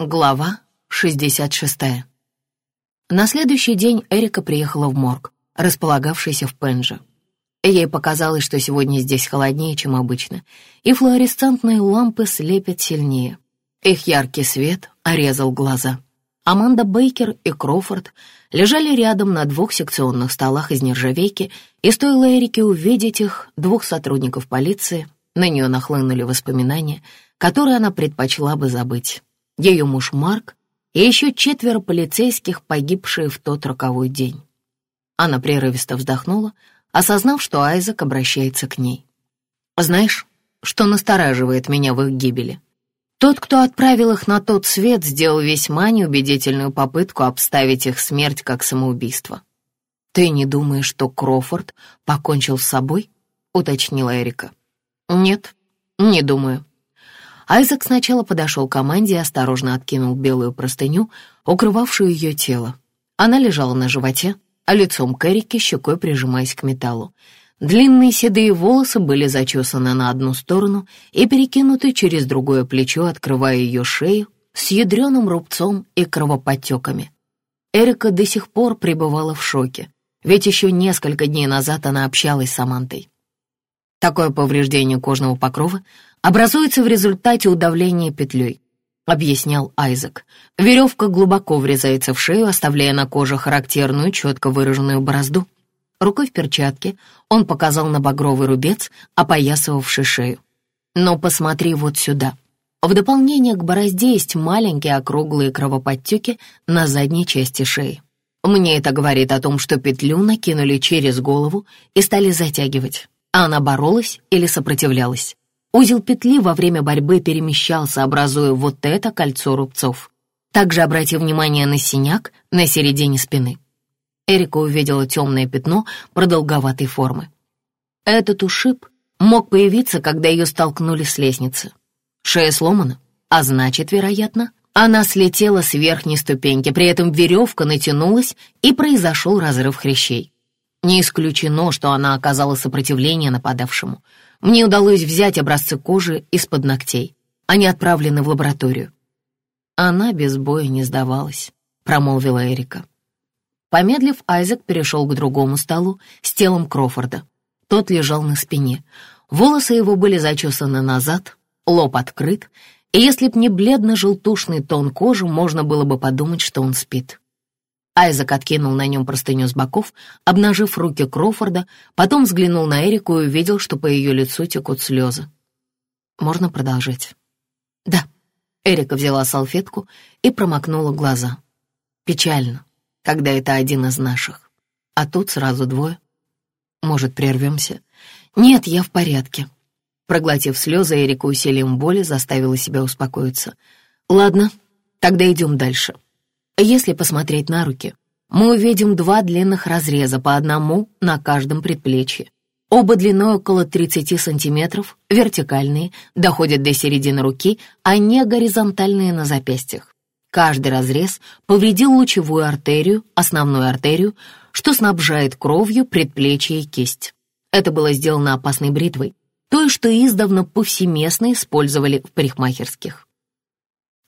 Глава 66. На следующий день Эрика приехала в морг, располагавшийся в Пенже. Ей показалось, что сегодня здесь холоднее, чем обычно, и флуоресцентные лампы слепят сильнее. Их яркий свет орезал глаза. Аманда Бейкер и Кроуфорд лежали рядом на двух секционных столах из нержавейки, и стоило Эрике увидеть их, двух сотрудников полиции, на нее нахлынули воспоминания, которые она предпочла бы забыть ее муж Марк и еще четверо полицейских, погибшие в тот роковой день. Она прерывисто вздохнула, осознав, что Айзек обращается к ней. «Знаешь, что настораживает меня в их гибели? Тот, кто отправил их на тот свет, сделал весьма неубедительную попытку обставить их смерть как самоубийство. Ты не думаешь, что Крофорд покончил с собой?» — уточнила Эрика. «Нет, не думаю. Айзек сначала подошел к команде и осторожно откинул белую простыню, укрывавшую ее тело. Она лежала на животе, а лицом к Эрике щекой прижимаясь к металлу. Длинные седые волосы были зачесаны на одну сторону и перекинуты через другое плечо, открывая ее шею с ядреным рубцом и кровоподтеками. Эрика до сих пор пребывала в шоке, ведь еще несколько дней назад она общалась с Амантой. Такое повреждение кожного покрова образуется в результате удавления петлей, объяснял Айзек. Веревка глубоко врезается в шею, оставляя на коже характерную, четко выраженную борозду. Рукой в перчатке он показал на багровый рубец, опоясывавший шею. Но посмотри вот сюда. В дополнение к борозде есть маленькие округлые кровоподтеки на задней части шеи. Мне это говорит о том, что петлю накинули через голову и стали затягивать а она боролась или сопротивлялась. Узел петли во время борьбы перемещался, образуя вот это кольцо рубцов. Также обрати внимание на синяк на середине спины. Эрика увидела темное пятно продолговатой формы. Этот ушиб мог появиться, когда ее столкнули с лестницы. Шея сломана, а значит, вероятно, она слетела с верхней ступеньки, при этом веревка натянулась и произошел разрыв хрящей. Не исключено, что она оказала сопротивление нападавшему. Мне удалось взять образцы кожи из-под ногтей. Они отправлены в лабораторию. Она без боя не сдавалась, промолвила Эрика. Помедлив, Айзек перешел к другому столу с телом Крофорда. Тот лежал на спине. Волосы его были зачесаны назад, лоб открыт, и если б не бледно-желтушный тон кожи, можно было бы подумать, что он спит. Айзек откинул на нем простыню с боков, обнажив руки Кроуфорда, потом взглянул на Эрику и увидел, что по ее лицу текут слезы. «Можно продолжить?» «Да». Эрика взяла салфетку и промокнула глаза. «Печально, когда это один из наших. А тут сразу двое. Может, прервемся?» «Нет, я в порядке». Проглотив слезы, Эрика усилием боли заставила себя успокоиться. «Ладно, тогда идем дальше». Если посмотреть на руки, мы увидим два длинных разреза по одному на каждом предплечье. Оба длиной около 30 сантиметров, вертикальные, доходят до середины руки, а не горизонтальные на запястьях. Каждый разрез повредил лучевую артерию, основную артерию, что снабжает кровью предплечье и кисть. Это было сделано опасной бритвой, той, что издавна повсеместно использовали в парикмахерских.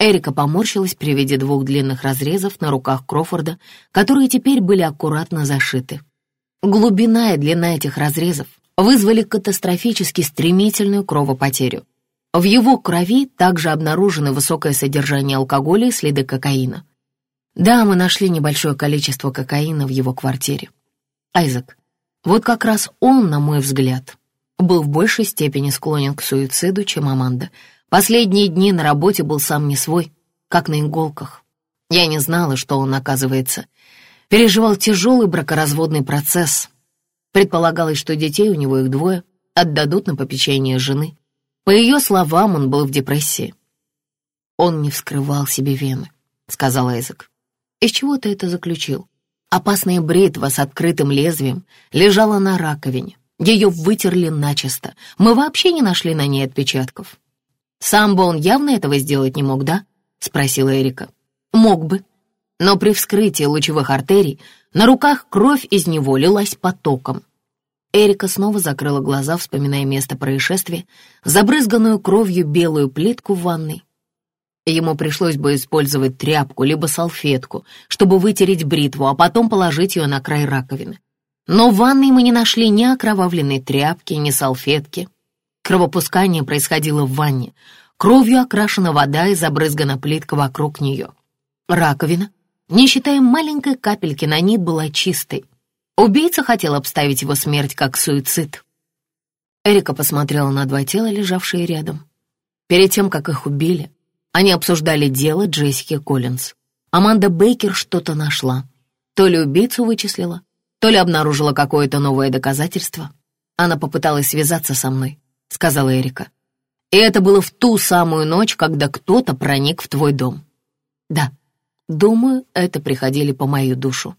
Эрика поморщилась при виде двух длинных разрезов на руках Крофорда, которые теперь были аккуратно зашиты. Глубина и длина этих разрезов вызвали катастрофически стремительную кровопотерю. В его крови также обнаружено высокое содержание алкоголя и следы кокаина. Да, мы нашли небольшое количество кокаина в его квартире. Айзек, вот как раз он, на мой взгляд, был в большей степени склонен к суициду, чем Аманда — Последние дни на работе был сам не свой, как на иголках. Я не знала, что он, оказывается, переживал тяжелый бракоразводный процесс. Предполагалось, что детей у него их двое, отдадут на попечение жены. По ее словам, он был в депрессии. «Он не вскрывал себе вены», — сказал Эзек. «Из чего ты это заключил?» Опасная бритва с открытым лезвием лежала на раковине. Ее вытерли начисто. Мы вообще не нашли на ней отпечатков. «Сам бы он явно этого сделать не мог, да?» — спросила Эрика. «Мог бы. Но при вскрытии лучевых артерий на руках кровь из него лилась потоком». Эрика снова закрыла глаза, вспоминая место происшествия, забрызганную кровью белую плитку в ванной. Ему пришлось бы использовать тряпку либо салфетку, чтобы вытереть бритву, а потом положить ее на край раковины. Но в ванной мы не нашли ни окровавленной тряпки, ни салфетки. Кровопускание происходило в ванне. Кровью окрашена вода и забрызгана плитка вокруг нее. Раковина, не считая маленькой капельки на ней, была чистой. Убийца хотел обставить его смерть как суицид. Эрика посмотрела на два тела, лежавшие рядом. Перед тем, как их убили, они обсуждали дело Джессики Коллинз. Аманда Бейкер что-то нашла. То ли убийцу вычислила, то ли обнаружила какое-то новое доказательство. Она попыталась связаться со мной, сказала Эрика. И это было в ту самую ночь, когда кто-то проник в твой дом. Да, думаю, это приходили по мою душу.